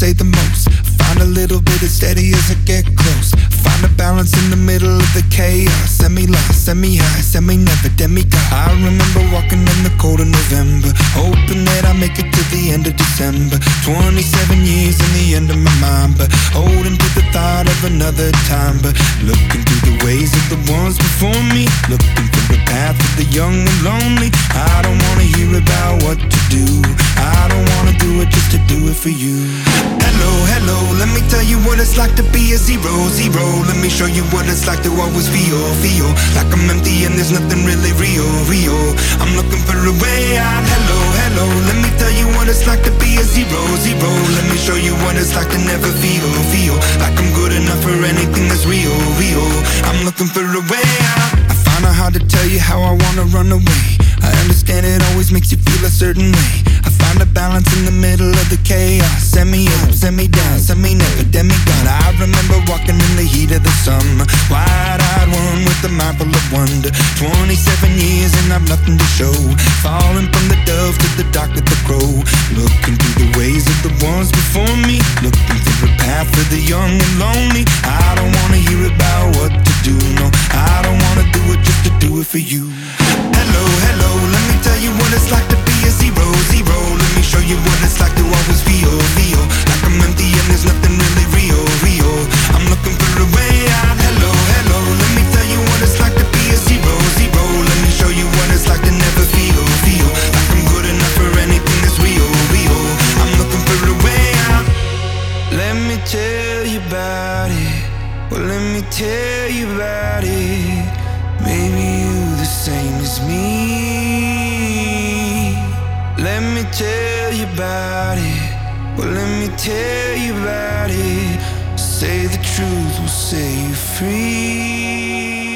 say the most. Find a little bit of steady as I get close. Find a balance in the middle of the chaos. Semi lost, semi high, semi never demigod. I remember walking in the cold of November, hoping that I make it to the end of December. 27 years in the end of my mind, but holding to the thought of another time. But looking through the ways of the ones before me, looking through the path of the young and lonely. I don't wanna hear about what to do. For you. Hello, hello, let me tell you what it's like to be a zero, zero. Let me show you what it's like to always feel, feel like I'm empty and there's nothing really real, real. I'm looking for a way out. Hello, hello, let me tell you what it's like to be a zero, zero. Let me show you what it's like to never feel, feel like I'm good enough for anything that's real, real. I'm looking for a way out. I find it hard to tell you how I wanna run away. I understand it always makes you feel a certain way. Find a balance in the middle of the chaos. Send me up, send me down, semi never demigod. I remember walking in the heat of the summer, wide-eyed one with a mind full of wonder. 27 years and I've nothing to show. Falling from the dove to the dark of the crow. Looking me tell you about it. Well, let me tell you about it. Maybe you the same as me. Let me tell you about it. Well, let me tell you about it. Say the truth will set you free.